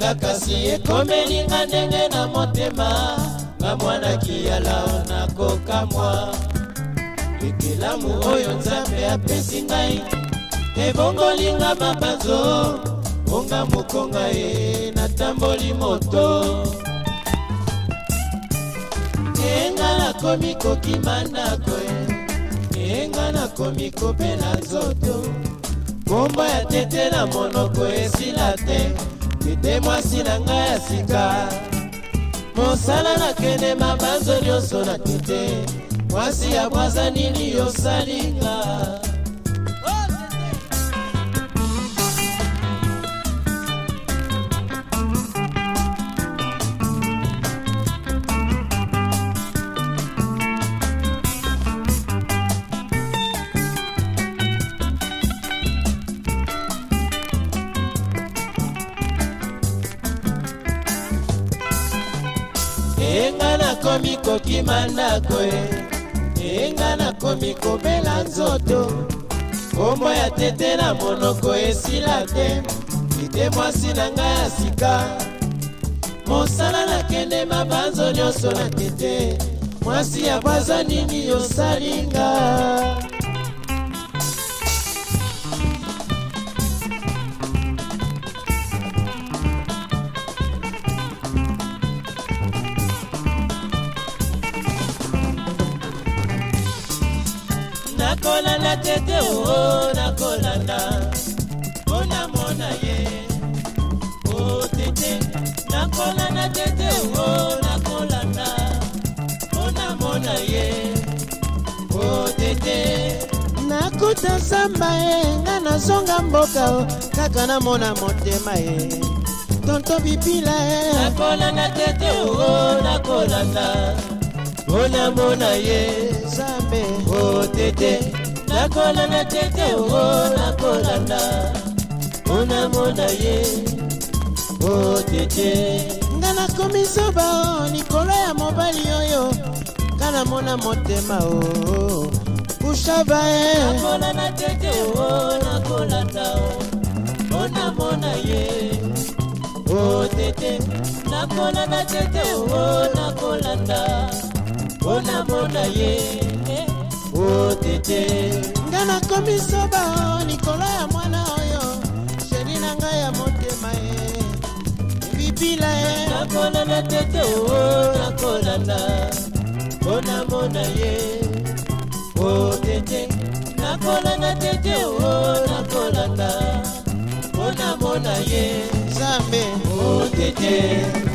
nga kasi ekomelinga ndenge na motema nga mwana kiyalao nakokamwa ekelamu oyo nzambe apesi ngai ebongolinga mabanzo bonga mokonga ye natamboli moto enga nakomi kokima ndako e, enga nakomi kopela nzoto kombo ya tete na monoko esila te tete mwasi na ngai ya sika mosala nakende mabanzo nyonso na tete mwasi ya bwaza nini yosalinga nakomi kokima ndako e eyenga nakomi kobela nzoto kombo ya tete na monoko esila te lite mwasi na ngai ya sika mosala nakende mabanzo nyonso na tete mwasi ya bwaza nini yosalinga nakolanda tete o oh, nakolanda mpona mona ye o oh, tete nakolanda tete o oh, nakolanda mpona mona ye o tete nakuta nzamba ye nga nazonga mboka o kaka namona motema ye tonto bibila ye nakolanda tete o nakolanda mpona mona ye nzambe o tete nakolanda te te ongo nakolanda mpona mona ye o tete nga nakomi zoba o likolo ya mobali oyo nga namona motema o kushava ye nakolanda te te ongo nakolanda mpona mona ye o tete nakolanda te te ongo nakolanda mpona mona ye o tete nga nakomi soba likolo ya mwana oyo sheri na ngai ya motema ye bibila ye nakolanda tete o nakolanda mpona mona ye o tete nakolanda tete o nakolanda mpona mona ye nzambe o tete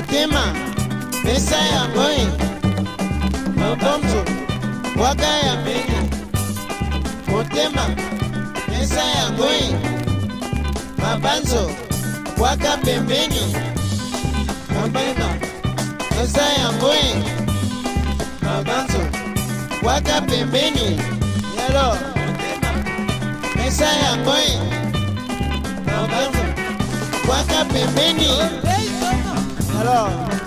motema mesa ya moi mabonzo bwaga ya menya motema mesa ya moi mabanzo waka pembeni mabema mesa ya moi mabanzo bwaga pembeni yalo mesa ya moi mabanzo waka pembeni Alors.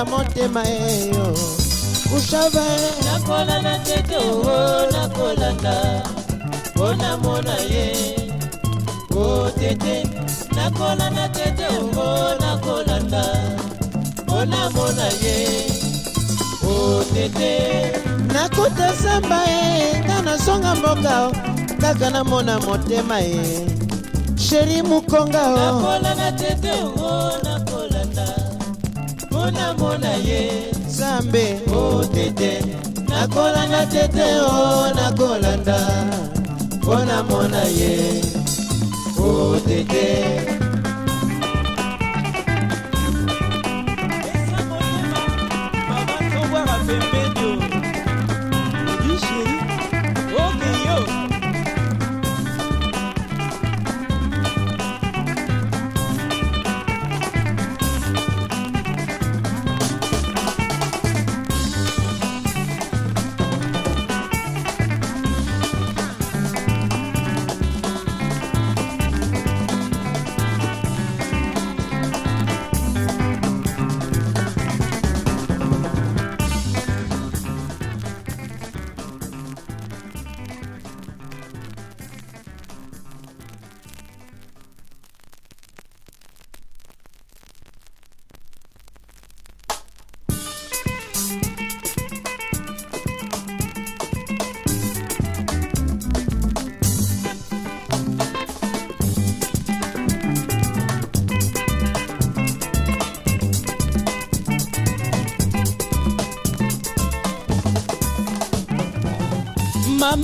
ya motema eyo ushave nakola na tete oo oh, nakolanda mpo namona ye o tete nakola na oh, tete oo nakolanda mpo namona ye o tete nakuta samba ye nga nasonga mboka kaka namona motema ye sheri mokonga oh. nakola na tete oo namona ye nzambe o oh, tete nakolanda tete o oh, nakolanda mpo namona ye o oh, tete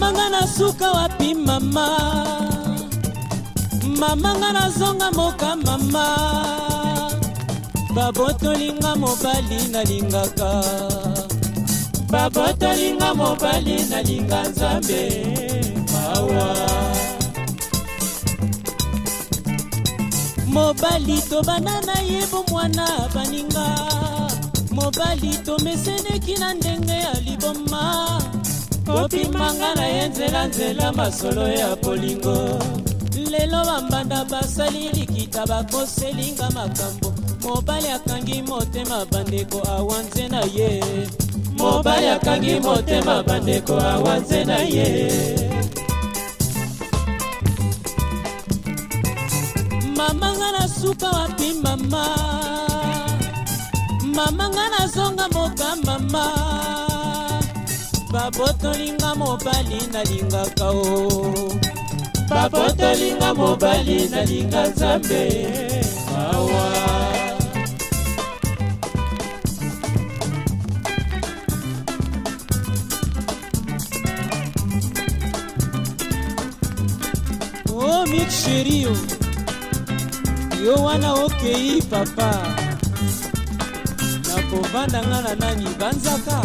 mamanga nasuka wapi mama mamanga nazonga moka mama babotolinga mobali nalingaka babotolinga mobali nalinga nzambe mawa mobali tobana na ye bomwana baninga mobali tomeseneki na ndenge ya liboma opimanga na ye nzelanzela masolo ya bolingo lelo bambanda basali likita bakoselinga makambo mobali akangi motema bandeko awa nze na ye mobali akangi motema bandeko awa nze na ye mamanga na suka wapi mama mamanga nazonga moka mama bapotolinga mobali nalingaka o bapotolinga mobali nalinga nzambe mawa o oh, miksheriyo yo wana okei papa nakovandanga na nani banzaka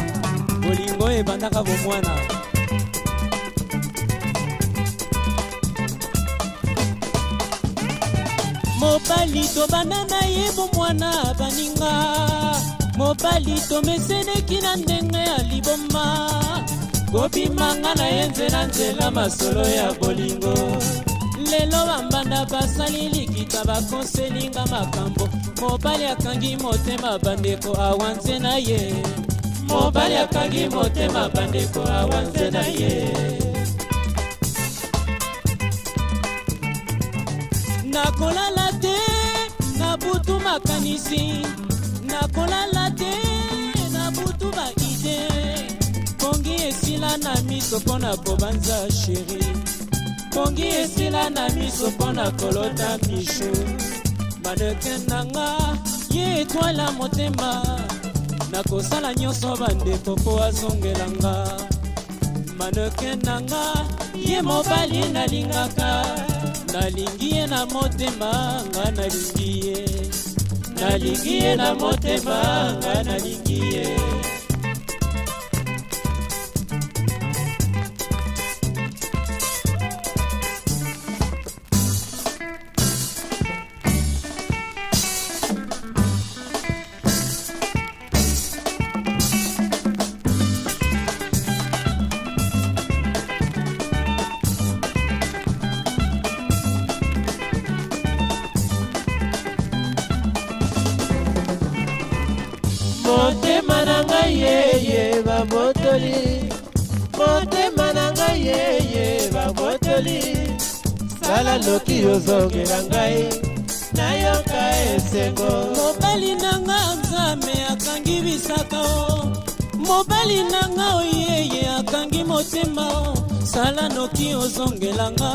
bolingo ebandaka bomwana mobali tobanda na ye bomwana baninga mobali tomeseneki na ndenge ya liboma kobimanga na ye nzela nzela masolo ya bolingo lelo bambanda basali likita bakonselinga makambo mobali akangi motema bandeko awa nze na ye mobali akangi motema bandeko awa nze na ye nakolala te na butu makanisi nakolala te na butu baide pongi esila na miso mpo na kobanza sheri pongi esila na miso mpo na kolota mishu manekin nanga ye etwala motema nakosala nyonso bandeko mpo azongelanga manoke nanga ye mobali nalingaka nalingi ye na motema nga nalingi ye nalingi ye na motema nga nalingi ye na ozongela ngai nayoka esengo mobali nanga nzambe akangi bisaka mobali nanga oyeye akangi motema sala noki ozongela nga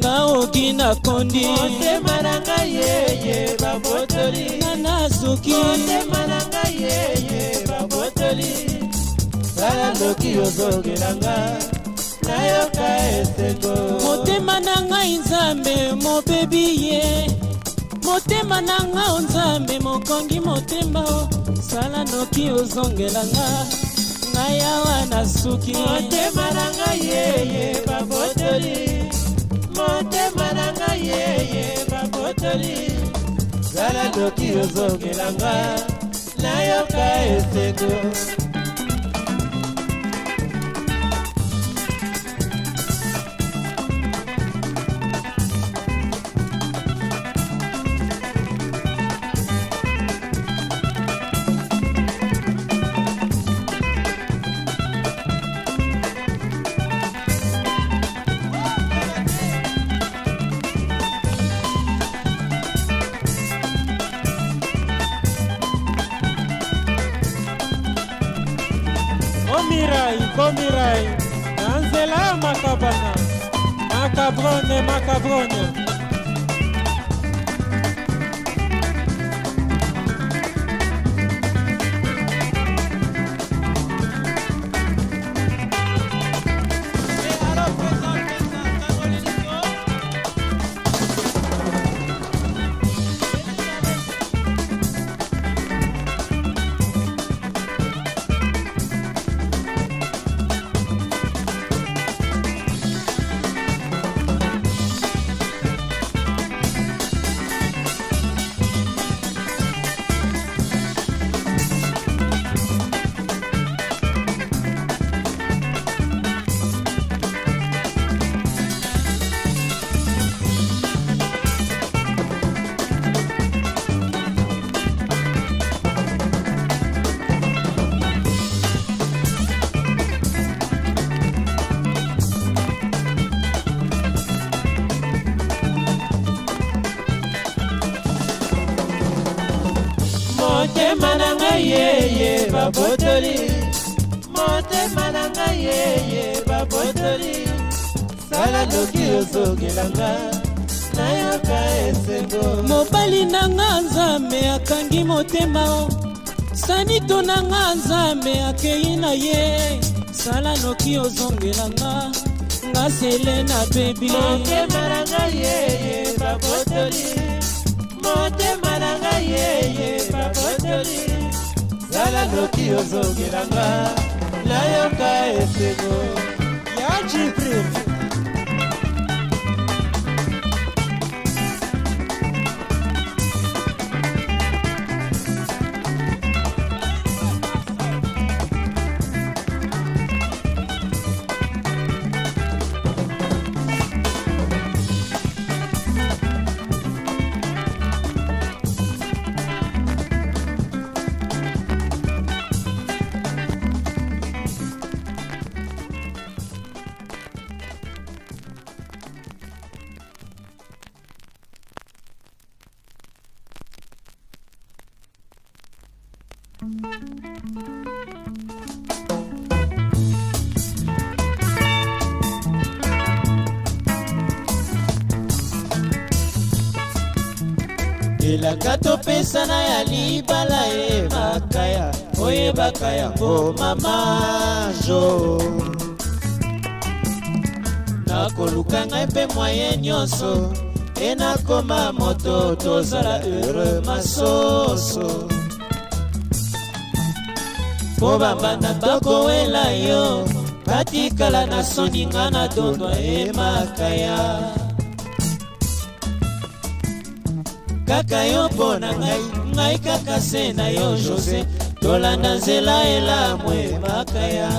nga oki nakondi motema na ngai yeye babotoli nga nazuki motema na ngai yeye babotoli sala noki ozongela nga nayoka eseko motema na ngai nzambe mobebi ye motema na nga o oh nzambe mokongi motema o oh. sala noki ozongelanga ngai awa na suki motema na ngai yeye babotoli motema na ngai yeye babotoli sala noki ozongelanga nayoka eseko ozogelanga nayoka esengo mobali nanga nzambe akangi motema sanito nanga nzambe akei na ye sala noki ozongelanga nga sele nabebi motema nanga yeye babotoli motema nanga yeye babotoli sala noki ozongelanga nayoka esengo ya jibril esana ya libala yebaka ya oyebaka yango mama jo nakoluka ngai mpe mwaye nyonso enakoma moto tozala heureux masoso mpo bambanda bakowela yo katikala na soninga na dondwa emakaya kaka yo mpo na ngai ngai kaka se na yo jose tolanda nzela elamu emakaya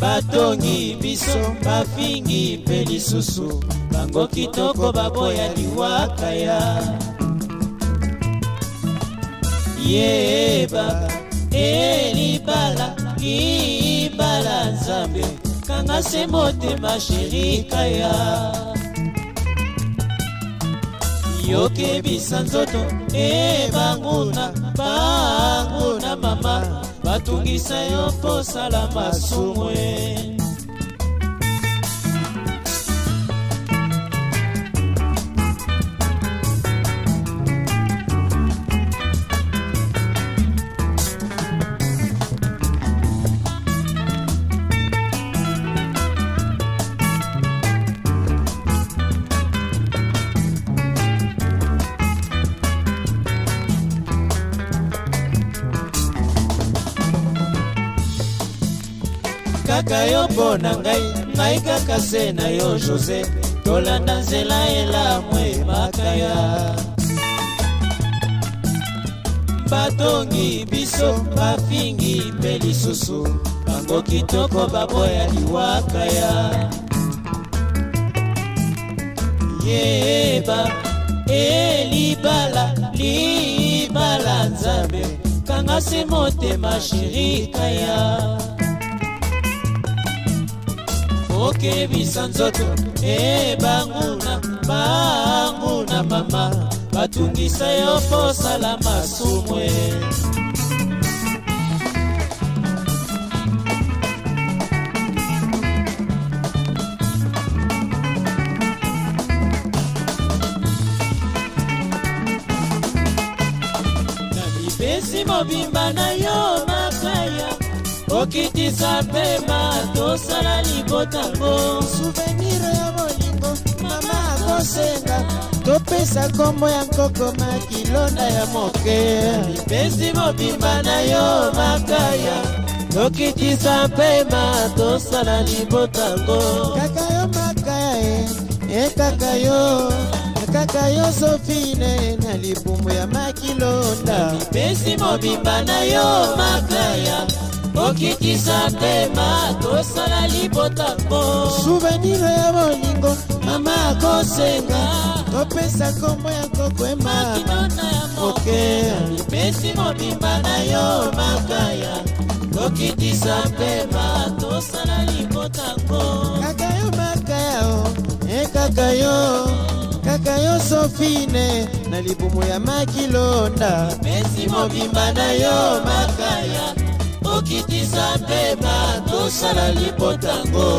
batongi biso bafingi mpe lisusu bango kitoko baboya liwakaya yebaka elibala libala nzambe kanga se motema sherikaya yokebisa nzoto e banguna banguna mama batungisa yo mposala masumu e nalingaka yo mpo na ngai ngai kaka se na yo jose tolanda nzela elamu emakaya batongi biso bafingi mpe lisusu bango kitoko baboya liwakaya yeba elibala libala nzambe kanga se motema shirikaya okebisa nzoto ebanguna banguna mama batungisa yo posala masumwe mobimba na yo kokitisa pema tosala libotango souvenir ya bolingo mama akosenga topesa nkombo ya nkokoma kilonda ya moke mipesi mobimba na yo makaya tokitisa pema tosala libotango kaka yo makaya e ekaka yo e kaka yo sofine na libumu ya makilonda mipesi mobimba na yo makaya okikisa mpema tosala libota mpo suvenire ya bolingo mama akosenga topesa kombo ya kokwema oke mipesi mobimba na yo makaya tokitisa mpema tosala libota mpo kaka yo makaya o ekaka yo kaka yo sofine na libumu ya makilonda mipesi mobimba na yo makaya kokitisa mpe batosala libotango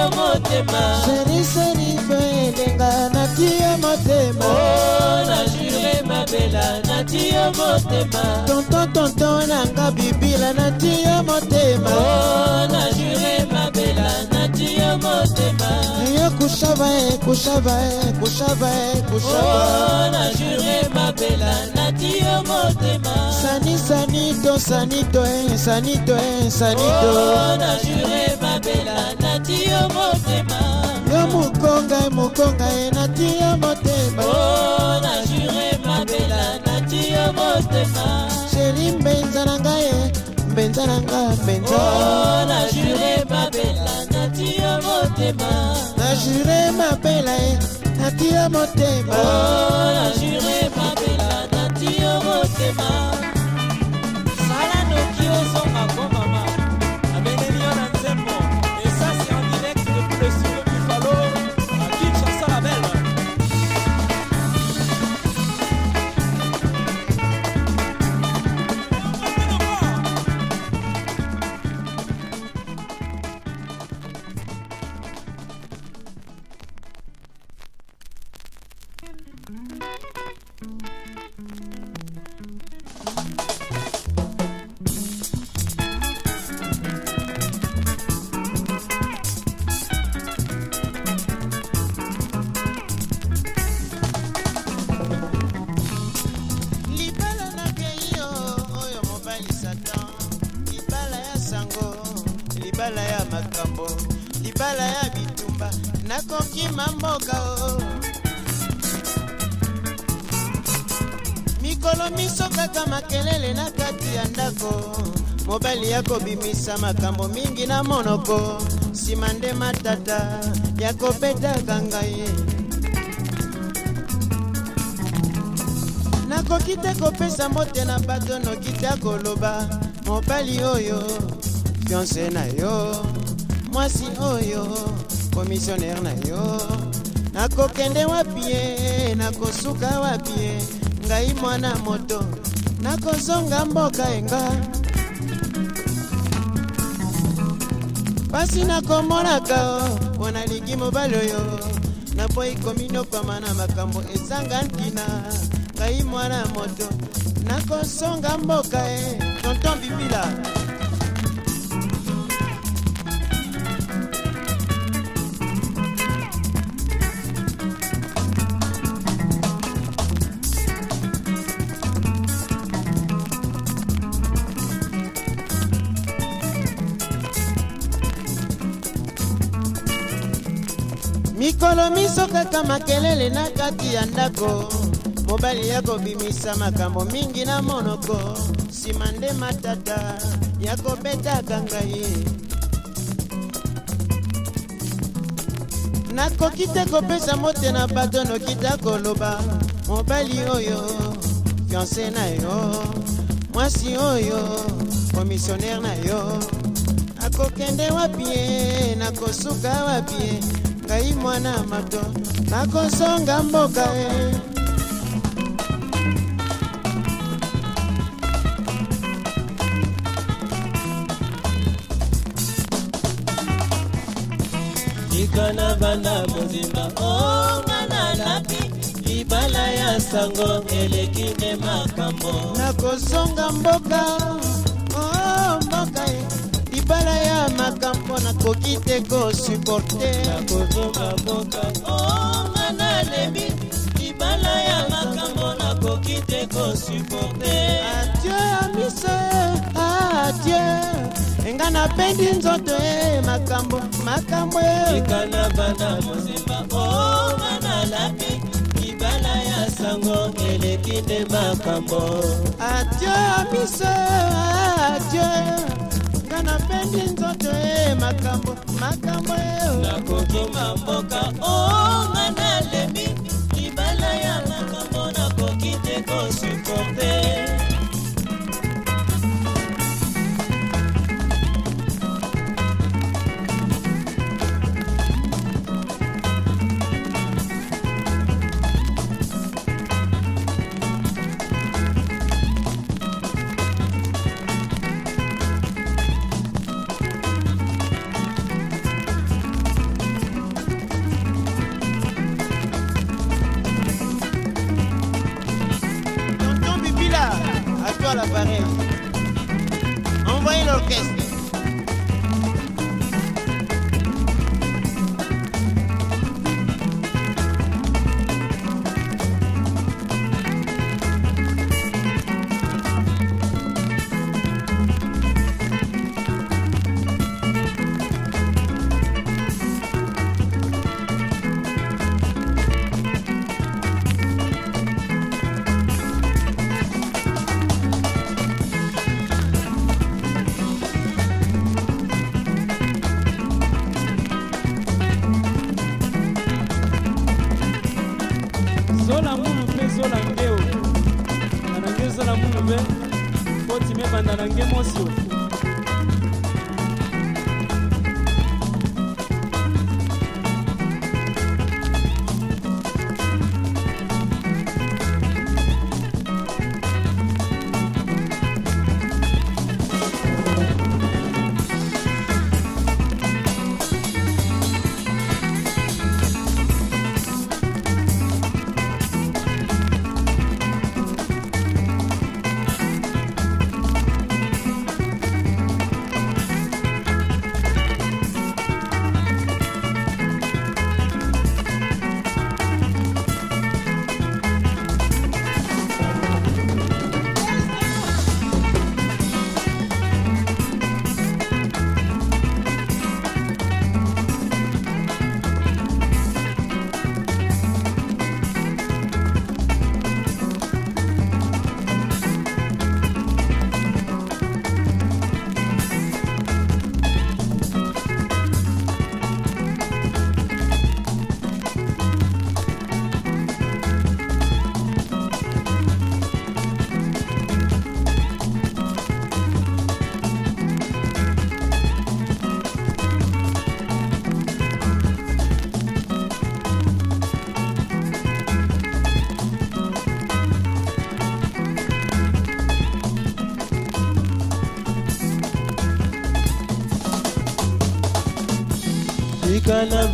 yo motema seriseri mpe elenga nati yo motema oh, na jure mabela nati yo motema tonton tonton nanga bibila nati yo motema oh, na jure mabela nati yo motema yo kushaba e kushaba e kushaba e kushaba oh, na jure mabela nati yo motema sani sani to sani to e sani to e sani to na jure mabela nati nati yo motema yo mokonga mokonga ye nati yo motema o oh, na jure mabela nati yo motema sheri mbenza na ngai ye mbenza na nga mbenza o oh, na jure mabela nati yo motema na jure mabela ye nati yo motema o oh, na jure mabela nati yo motema sala noki ozonga koma ya kobimisa makambo mingi na monoko nsima nde matata ya kobetaka ngai nakoki te kopesa mbote na bato noki te koloba mobali oyo fiance na yo mwasi oyo komisionere na yo nakokende wapi ye nakosuka wapi ye ngai mwana moto nakozonga mboka enga pasi nakomonaka mpo nalingi mobali oyo naboyi kominokama na makambo ezanga ntina ngai mwana ya moto nakosonga mboka e tonton bibila miso kaka makelele na kati ya ndako mobali ya kobimisa makambo mingi na monoko nsima nde matata ya kobetaka ngai nakoki te kopesa motena bato nokita koloba mobali oyo fianse na yo mwasi oyo komisionere na yo akokende wapi ye nakosuka wapi ye ngai mwana mato nakosonga mboka e tika na banda bondima o ngana lapi libala ya sango eleki nde makambo nakosonga mboka o mboka e Oh, libala ya makambo nakoki te kosuporte nakozonga mboka onga nalebi libala ya makambo nakoki te kosuporte adie amiso adie enga napendi nzoto e makambo makambo e. tika na bana mozimba onga oh, nalapi libala ya sango eleki nde makambo adie amiso adie nga napendi nzoto e makambo makambo e oh. nakoki mamboka o oh, nga nalemi libala ya makambo nakoki te kosuporte Envía Un orquesta.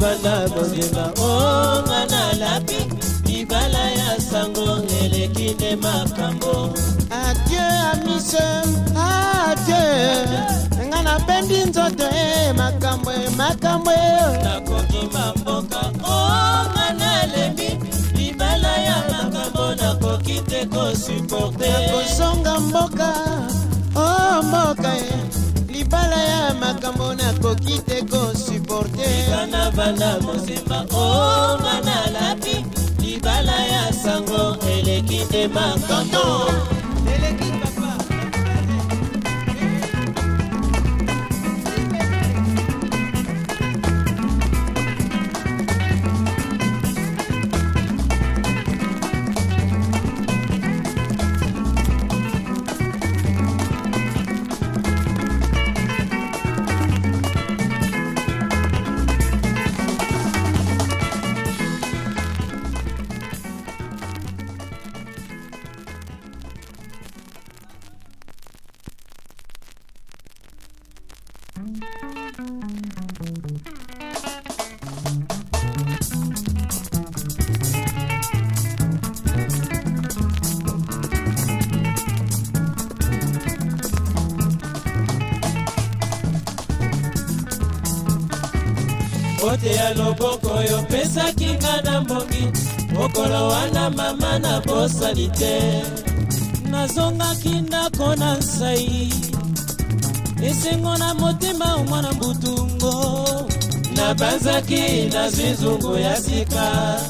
banda bondima onga na lapi libala ya sango eleki nde makambo adie amise adie nga nabendi nzoto e makambo e makambo e bana mosima o oh, ngana lapi libala ya sango eleki nde makanto mokolo wana mama nabosani te nazongaki ndako na nsai esengo na motema omwana mbutungo nabanzaki nazwi zungu ya sika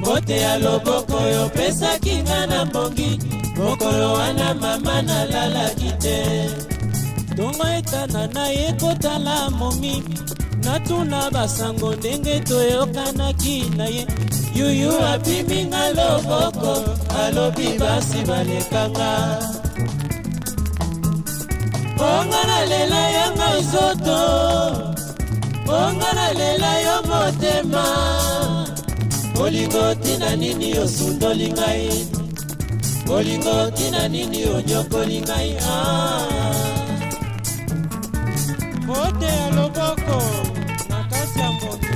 mbote ya loboko oyo opesaki nga na mbongi mokolo wana mama nalalaki te ntongo etana na ye kotala momi natuna basango ndenge toyokanaki na ye yuyu apiminga loboko alobi basi balekaka bonga na lela yanga nzoto bonga na lela yo motema olingo ntina nini osundoli ngai olingo ntina nini onyokoli ngai ah. mote ya loboko mbote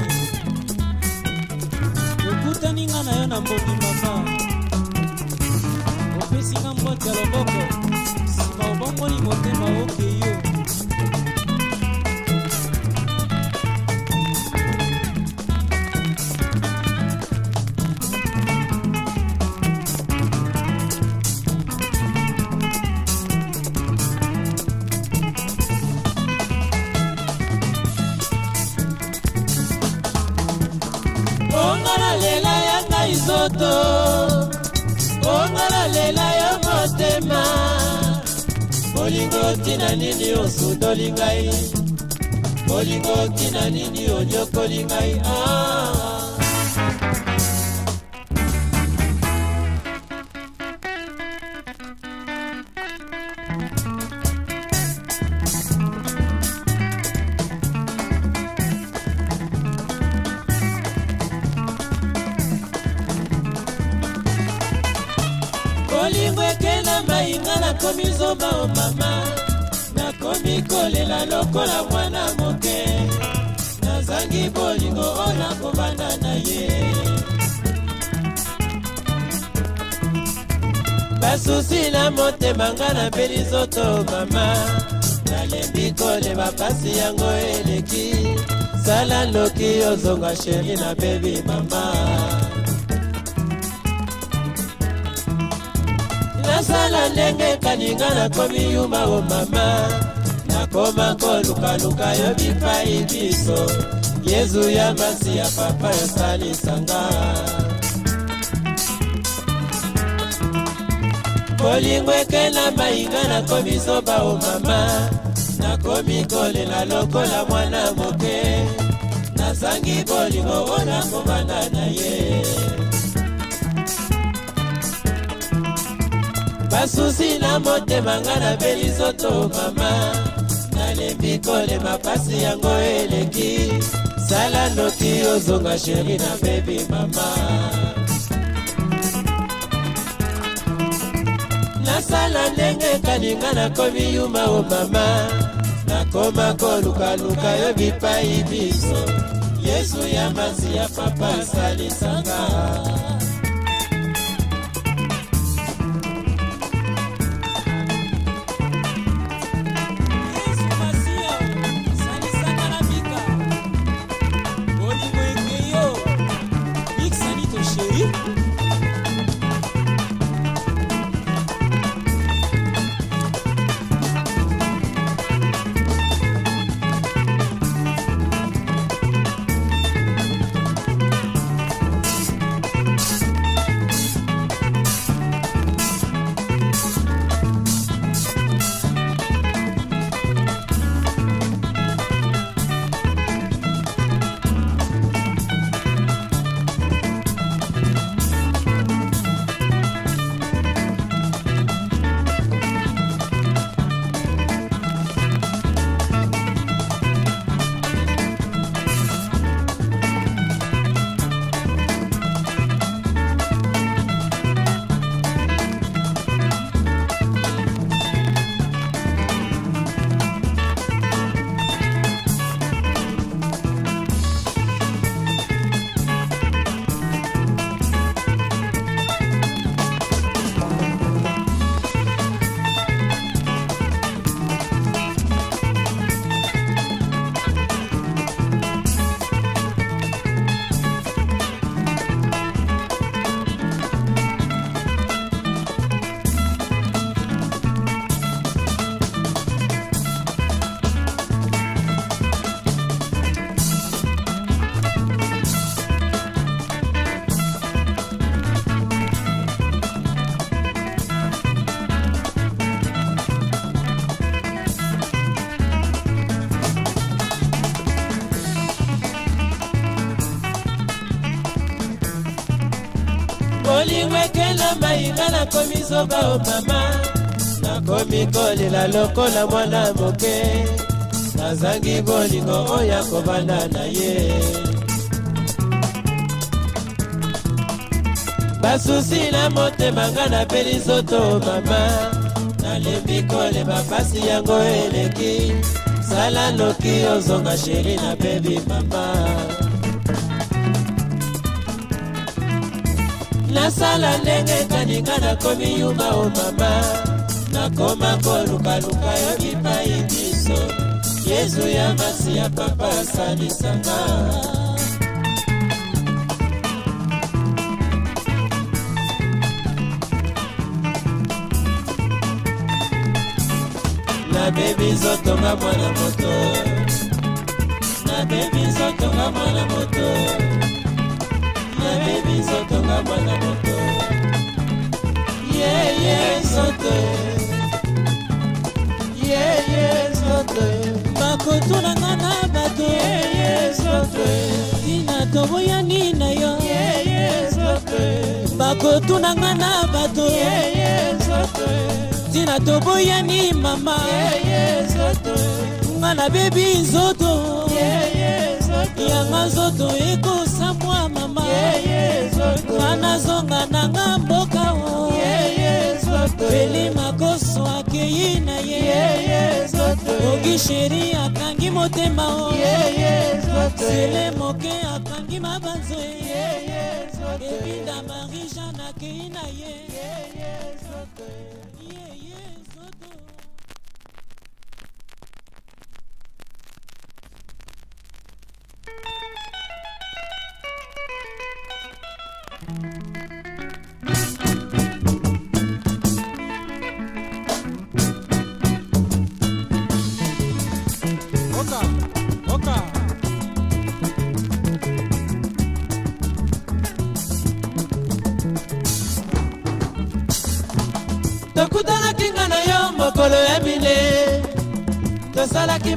okutani nga na yo na mbongi papa opesinga mboti ya loboko nsima obongoli motema okei yo nzoto bongola lela yo motema bolingo tina nini osudoli ngai bolingo tina nini onyokoli ngai ah. nazali kolela lokola mwana moke nazangi bolingo oyo nakobanda na ye basusi na motema nga napeli nzoto mama nalembi koleba pasi yango eleki sala noki ozonga sheri na bebi mama nasala ndenge kaninga nakomi yuma o oh, mama koma kolukaluka yo bipai biso yezu ya masi ya papa yosalisanga bolingo ekela mainga nakomiso bao mama nakomi kolela lokola mwana moke nasangi bolingo o nakomanga na ye basusi na motema nga na belizoto mama nakoki kolema mpasi yango eleki sala noki ozonga sheri na bebi mama nasala ndenge kalinga nakomi yuma o mama nakoma kolukaluka yo bipai biso yesu ya masi ya papa asalisanga nga nakomi zoba o oh mama nakomi kolela lokola mwana moke nazangi bolingo oyo akobanda na ye basusi na motema nga napeli zoto oh mama nalembi koleba pasi yango eleki sala noki ozonga sheri nabebi mama nasala ndenge ekaninga nakomi yuma o oh mama nakoma kolukaluka yo bipai biso yezu ya masi ya papa asalisanga nabebi nzotonga mwana moto nabebi nzotonga mwana moto nabebi nzoto nga mwana moto yeye nzoto yeye nzoto bakotuna nga na bato yeye nzoto tina toboyani na yo yeye nzoto bakotuna nga na bato yeye nzoto tina toboyani mama yeye nzoto nga nabebi nzoto yeye yango nzoto ekosamwa mama nga nazonga nanga mboka o eli makoso akei na ye ogi sheri akangi motema o sele moke akangi mabanzo ebinda marie jean akei na ye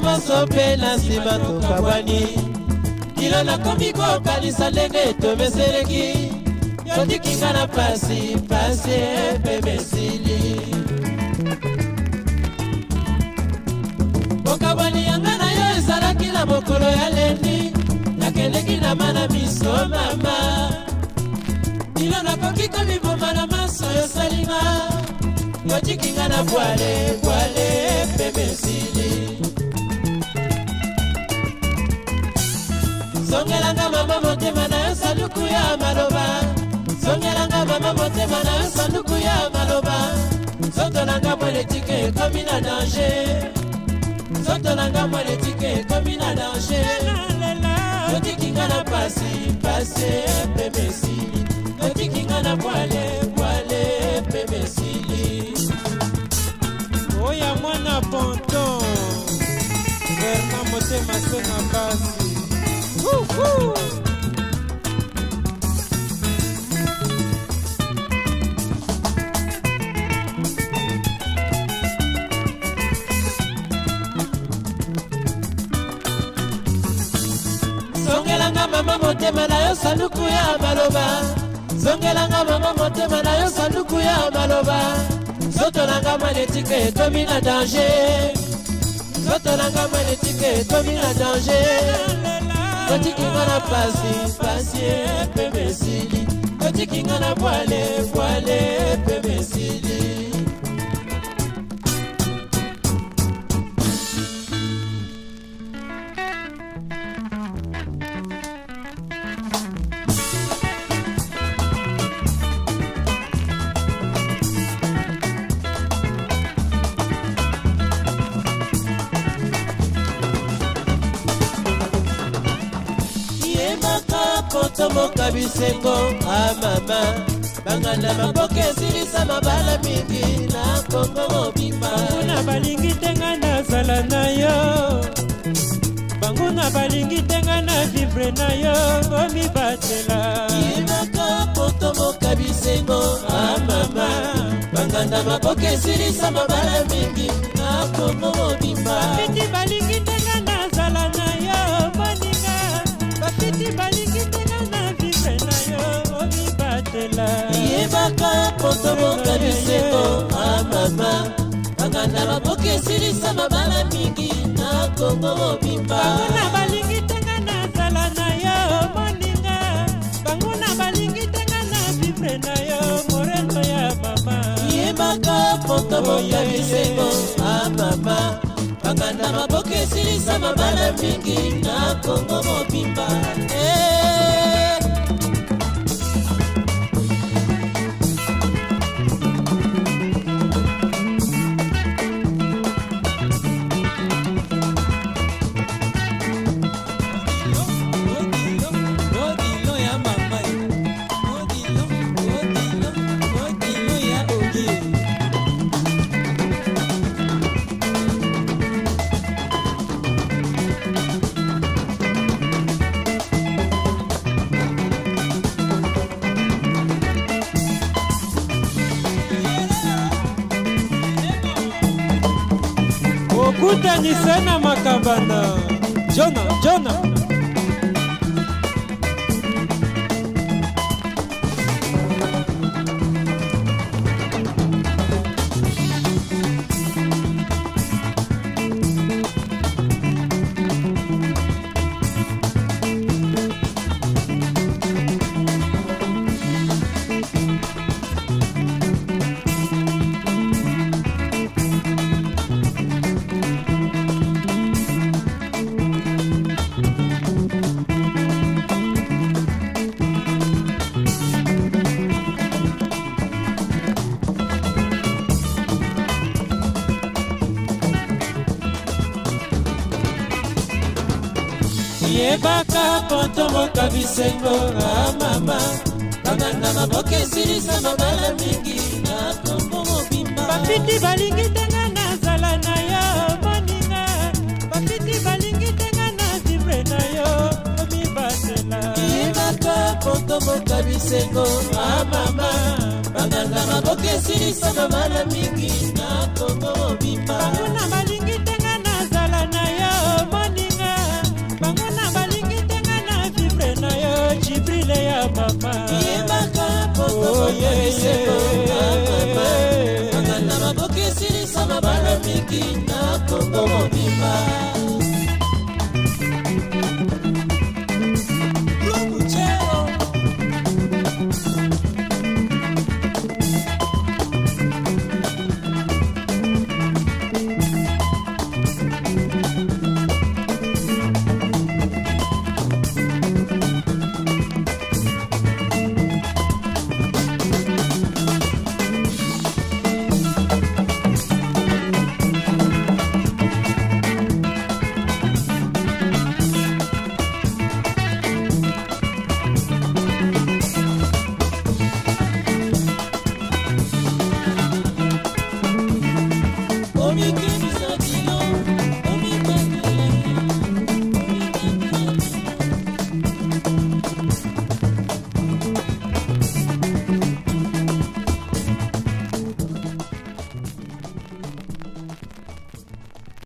nakomi moso mpe na nsima tokabwani kilo nakomi kokanisa ndenge tomeseleki yotikinga na pasi pasi epemesili bokabwani yanga na yo ezalaki na mokolo ya lendi nakendeki na mana miso mama kilo nakoki komiboma na maso yosalinga yotikinga na bwale bwale epemesili songelanga mama motema na yo sanduku ya maloba songelanga mama motema na yo sanduku ya maloba nzoto nanga mweletike ekomi na dange nzoto nanga mweletike ekomi na dange otikinga na pasi pasi pemesili otikinga na bwale bwale pemesili oya mwana ponto verna motema se na pasi zongelanga mama motema na yo sanduku ya maloba zongelanga mama motema na yo sanduku ya maloba nzoto nanga manetike etomi na danger nzoto nanga manetike etomi na danger otikinga na pasi pasi epe mesili otikinga na bwale bwale epe mesili tomoka bisengo amama ah, banganda maboka esilisa mabala mingi na kongo mobimba banguna balingi ntenga nazala na yo banguna balingi ntenga na vivre na yo omibatela yimaka mpo tomoka bisengo amama ah, banganda maboka esilisa mabala mingi na kongo mobimba bafiti balingi ntenga nazala na yo moninga bafiti balingi ntenga pembe na yo omibatela yebaka potoboka bisengo amama bakanda baboki esilisa mabala mingi na kongo mobimba banguna balingi tanga nazala na yo moninga banguna balingi tanga na vivre na yo morengo ya mama yebaka potoboka bisengo amama bakanda baboki esilisa mabala mingi na kongo mobimba hey. Eh. nise na makambana jona jona totomboka bisengo a ah, mama bananga maboka esilisa mabala mingi na kombo mobimba bapiti balingi ndenga nazala na yo moninga bapiti balingi ndenga nazibre na yo omibasela yebaka potomboka bisengo a ah, mama bananga maboka esilisa mabala mingi